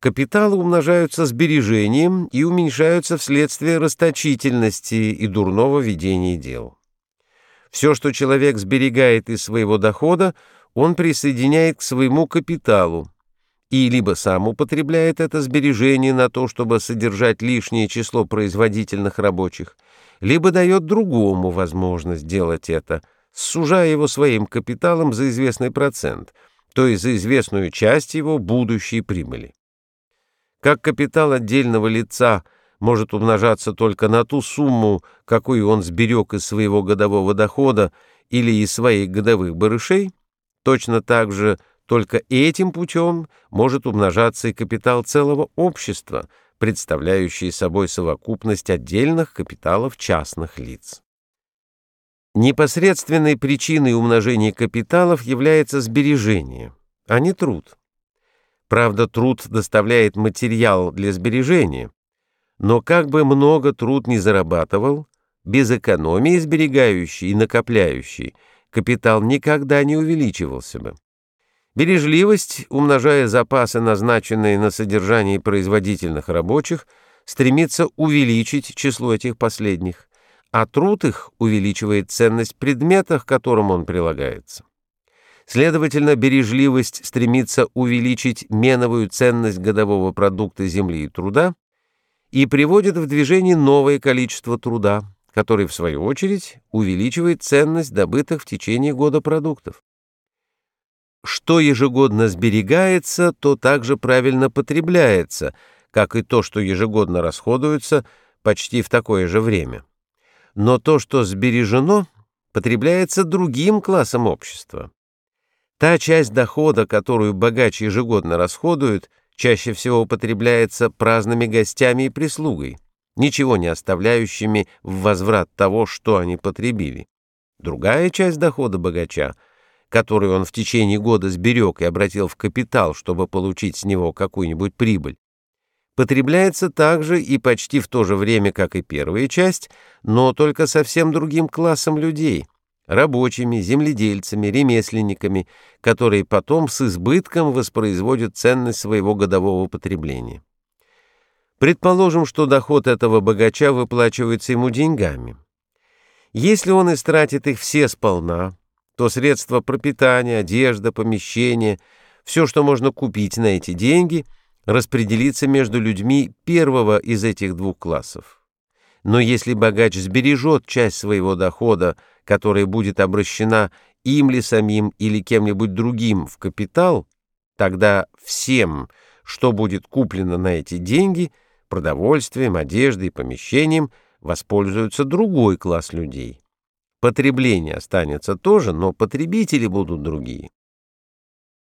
Капиталы умножаются сбережением и уменьшаются вследствие расточительности и дурного ведения дел. Все, что человек сберегает из своего дохода, он присоединяет к своему капиталу и либо сам употребляет это сбережение на то, чтобы содержать лишнее число производительных рабочих, либо дает другому возможность делать это, сужая его своим капиталом за известный процент, то есть за известную часть его будущей прибыли. Как капитал отдельного лица может умножаться только на ту сумму, какую он сберег из своего годового дохода или из своих годовых барышей, точно так же только этим путем может умножаться и капитал целого общества, представляющий собой совокупность отдельных капиталов частных лиц. Непосредственной причиной умножения капиталов является сбережение, а не труд. Правда, труд доставляет материал для сбережения, но как бы много труд не зарабатывал, без экономии сберегающей и накопляющей, капитал никогда не увеличивался бы. Бережливость, умножая запасы, назначенные на содержание производительных рабочих, стремится увеличить число этих последних, а труд их увеличивает ценность предмета, к которым он прилагается. Следовательно, бережливость стремится увеличить меновую ценность годового продукта земли и труда и приводит в движение новое количество труда, который, в свою очередь, увеличивает ценность добытых в течение года продуктов. Что ежегодно сберегается, то также правильно потребляется, как и то, что ежегодно расходуется почти в такое же время. Но то, что сбережено, потребляется другим классом общества. Та часть дохода, которую богач ежегодно расходует, чаще всего употребляется праздными гостями и прислугой, ничего не оставляющими в возврат того, что они потребили. Другая часть дохода богача, который он в течение года сберег и обратил в капитал, чтобы получить с него какую-нибудь прибыль, потребляется также и почти в то же время, как и первая часть, но только совсем другим классом людей — рабочими, земледельцами, ремесленниками, которые потом с избытком воспроизводят ценность своего годового потребления. Предположим, что доход этого богача выплачивается ему деньгами. Если он истратит их все сполна, то средства пропитания, одежда, помещение, все, что можно купить на эти деньги, распределится между людьми первого из этих двух классов. Но если богач сбережет часть своего дохода, которая будет обращена им ли самим или кем-нибудь другим в капитал, тогда всем, что будет куплено на эти деньги, продовольствием, одеждой, помещением, воспользуется другой класс людей. Потребление останется тоже, но потребители будут другие.